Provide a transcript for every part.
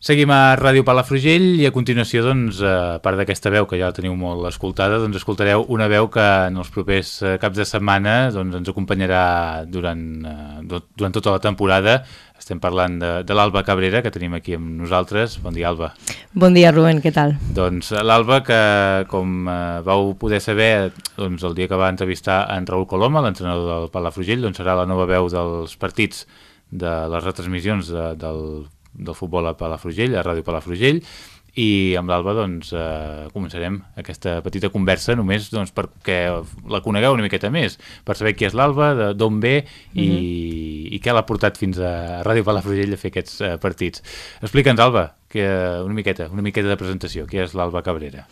Seguim a Ràdio Palafrugell i a continuació, doncs, a part d'aquesta veu que ja la teniu molt escoltada, doncs escoltareu una veu que en els propers eh, caps de setmana doncs, ens acompanyarà durant, eh, durant tota la temporada. Estem parlant de, de l'Alba Cabrera, que tenim aquí amb nosaltres. Bon dia, Alba. Bon dia, Rubén, què tal? Doncs l'Alba, que com eh, vau poder saber doncs, el dia que va entrevistar en Raül Coloma, l'entrenador del Palafrugell, doncs serà la nova veu dels partits de les retransmissions de, del del futbol a Palafrugell, a Ràdio Palafrugell, i amb l'Alba doncs, eh, començarem aquesta petita conversa només doncs, perquè la conegueu una miqueta més, per saber qui és l'Alba, d'on ve i, mm -hmm. i què l'ha portat fins a Ràdio Palafrugell a fer aquests eh, partits. Explica'ns, Alba, que, una miqueta, una miqueta de presentació, qui és l'Alba Cabrera?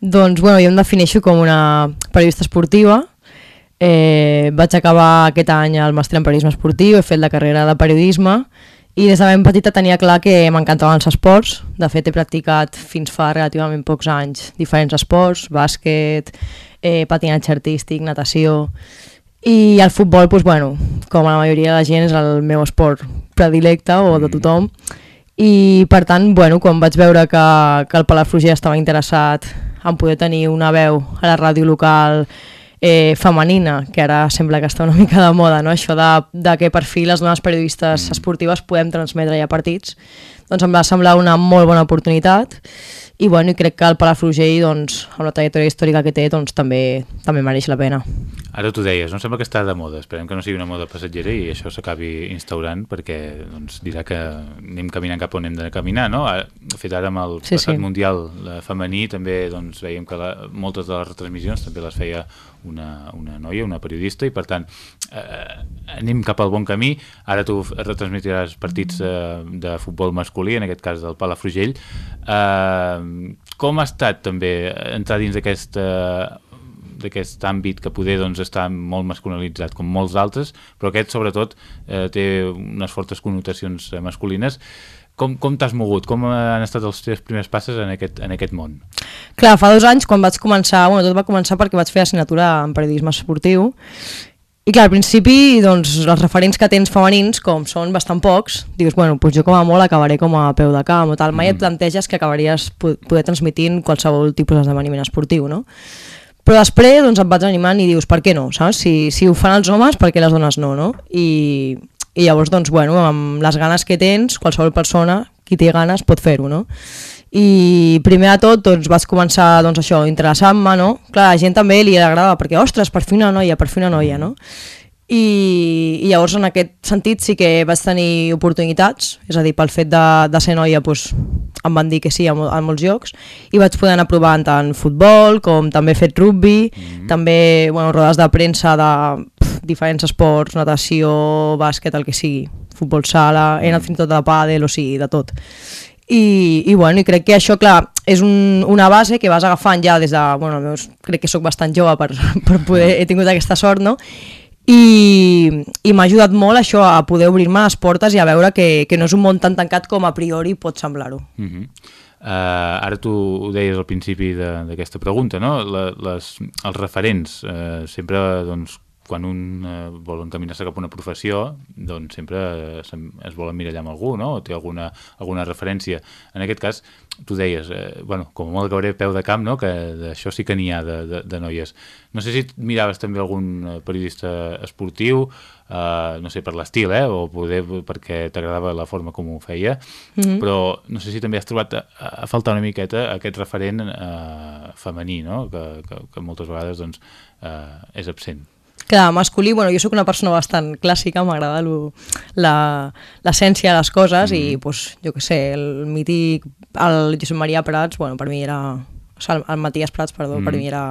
Doncs, bueno, jo em defineixo com una periodista esportiva, eh, vaig acabar aquest any el màster en periodisme esportiu, he fet la carrera de periodisme i des de ben petita tenia clar que m'encantaven els esports. De fet, he practicat fins fa relativament pocs anys diferents esports, bàsquet, eh, patinatge artístic, natació... I el futbol, doncs, bueno, com a la majoria de la gent, és el meu esport predilecte o de mm. tothom. I, per tant, bueno, quan vaig veure que, que el Palafrugell estava interessat en poder tenir una veu a la ràdio local eh, femenina, que ara sembla que està una mica de moda, no? això de, de que per fi les dones periodistes mm. esportives podem transmetre ja partits, doncs em va semblar una molt bona oportunitat i, bueno, i crec que el Palafrugell, doncs, amb la trajectòria històrica que té, doncs, també, també mereix la pena. Ara t'ho deies, no sembla que està de moda, esperem que no sigui una moda passatgera i això s'acabi instaurant perquè doncs, dirà que anem caminant cap on hem de caminar, no? De fet, ara amb el sí, passat sí. Mundial femení també doncs, veiem que la, moltes de les retransmissions també les feia una, una noia, una periodista, i per tant eh, anem cap al bon camí. Ara tu retransmetiràs partits eh, de futbol masculí, en aquest cas del Palafrugell. Eh, com ha estat també entrar dins d'aquesta d'aquest àmbit que poder doncs, estar molt masculinitzat com molts altres, però aquest sobretot eh, té unes fortes connotacions eh, masculines. Com, com t'has mogut? Com han estat els teus primers passes en aquest, en aquest món? Clar, fa dos anys, quan vaig començar, bueno, tot va començar perquè vaig fer assignatura en periodisme esportiu, i clar, al principi, doncs, els referents que tens femenins, com són bastant pocs, dius, bueno, doncs jo com a molt acabaré com a peu de camp o tal. Mai mm. et planteges que acabaries poder transmitint qualsevol tipus d'esdeveniment esportiu, no? Però després doncs, et vaig animant i dius, per què no? Saps? Si, si ho fan els homes, per què les dones no? no? I, i llavors, doncs, bueno, amb les ganes que tens, qualsevol persona, qui té ganes, pot fer-ho, no? I primer de tot, doncs, vaig començar, doncs, això, interessant-me, no? Clar, a la gent també li agradava, perquè, ostres, per fi una noia, per fi una noia, no? I, i llavors en aquest sentit sí que vaig tenir oportunitats, és a dir, pel fet de, de ser noia doncs, em van dir que sí a, a molts llocs i vaig poder anar provant tant futbol com també he fet rugby, mm -hmm. també bueno, rodes de premsa de pf, diferents esports, natació, bàsquet, el que sigui, futbol sala, he anat fins tot de pàdel, o sigui, de tot. I, i, bueno, i crec que això, clar, és un, una base que vas agafant ja des de... Bueno, meus, crec que sóc bastant jove per, per poder... He tingut aquesta sort, no? i, i m'ha ajudat molt això a poder obrir-me les portes i a veure que, que no és un món tan tancat com a priori pot semblar-ho. Uh -huh. uh, ara tu ho deies al principi d'aquesta pregunta, no? La, les, els referents, uh, sempre doncs, quan un eh, vol encaminar-se cap a una professió, doncs sempre es, es vol emmirallar amb algú, no? O té alguna, alguna referència. En aquest cas, tu deies, eh, bueno, com molt cauré peu de camp, no? Que d'això sí que n'hi ha de, de, de noies. No sé si miraves també algun eh, periodista esportiu, eh, no sé, per l'estil, eh? O poder perquè t'agradava la forma com ho feia, mm -hmm. però no sé si també has trobat a, a faltar una miqueta aquest referent eh, femení, no? Que, que, que moltes vegades, doncs, eh, és absent. Clar, masculí, bueno, jo sóc una persona bastant clàssica, m'agrada l'essència de les coses mm. i, pues, jo que sé, el mític, el Josep Maria Prats, bueno, per mi era... O sigui, el, el Matías Prats, perdó, mm. per mi era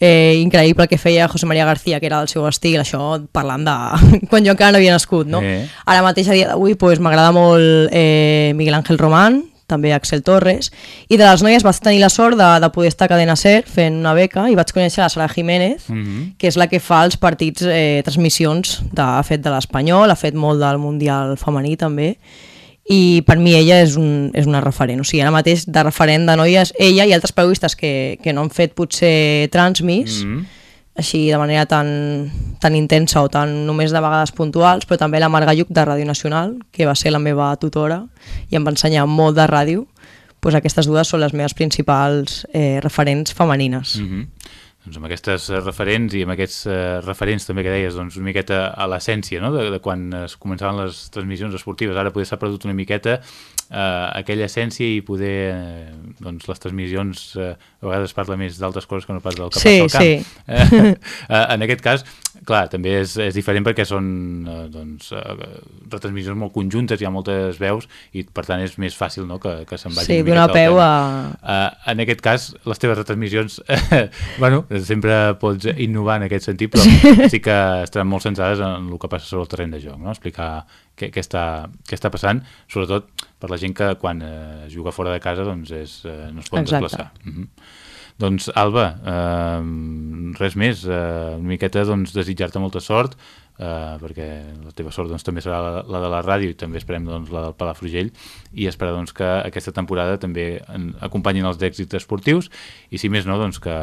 eh, increïble el que feia José María García, que era el seu estil, això parlant de quan jo encara no havia nascut, no? Eh. Ara mateix, a dia d'avui, pues, m'agrada molt eh, Miguel Ángel Román, també Axel Torres, i de les noies vaig tenir la sort de, de poder estar a Cadena Ser fent una beca i vaig conèixer la Sara Jiménez, mm -hmm. que és la que fa els partits, eh, transmissions, de, ha fet de l'Espanyol, ha fet molt del Mundial femení també, i per mi ella és, un, és una referent, o sigui, ara mateix de referent de noies, ella i altres periodistes que, que no han fet potser transmis, mm -hmm així de manera tan, tan intensa o tan només de vegades puntuals, però també la Marga Lluc de Ràdio Nacional, que va ser la meva tutora i em va ensenyar molt de ràdio, doncs aquestes dues són les meves principals eh, referents femenines. Mm -hmm doncs amb aquestes referents i amb aquests eh, referents també que deies, doncs una miqueta a l'essència no? de, de quan es començaven les transmissions esportives. Ara poder s'ha perdut una miqueta eh, aquella essència i poder eh, doncs les transmissions eh, a vegades parla més d'altres coses que no pas del que sí, passa al camp. Sí. Eh, eh, en aquest cas, clar, també és, és diferent perquè són eh, doncs, eh, retransmissions molt conjuntes, hi ha moltes veus i per tant és més fàcil no, que, que se'n vagi sí, una mica peu a... Uh, en aquest cas, les teves retransmissions bueno, sempre pots innovar en aquest sentit, però sí, sí que estaran molt centrades en el que passa sobre el terreny de joc, no? explicar què, què, està, què està passant, sobretot per la gent que quan eh, juga fora de casa doncs és, eh, no es pot Exacte. desplaçar. Uh -huh. Doncs Alba, eh, res més, eh, una miqueta doncs, desitjar-te molta sort, eh, perquè la teva sort doncs, també serà la, la de la ràdio i també esperem doncs, la del Palafrugell i esperar doncs, que aquesta temporada també acompanyin els èxits esportius i si més no, doncs, que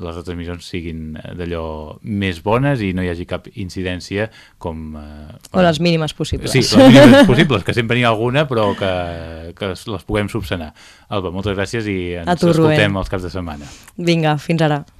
les retransmissions siguin d'allò més bones i no hi hagi cap incidència com... Eh, o les mínimes possibles. Sí, les mínimes possibles, que sempre n'hi ha alguna, però que, que les puguem subsanar. Alba, moltes gràcies i ens tu, escoltem Rubén. els caps de setmana. Vinga, fins ara.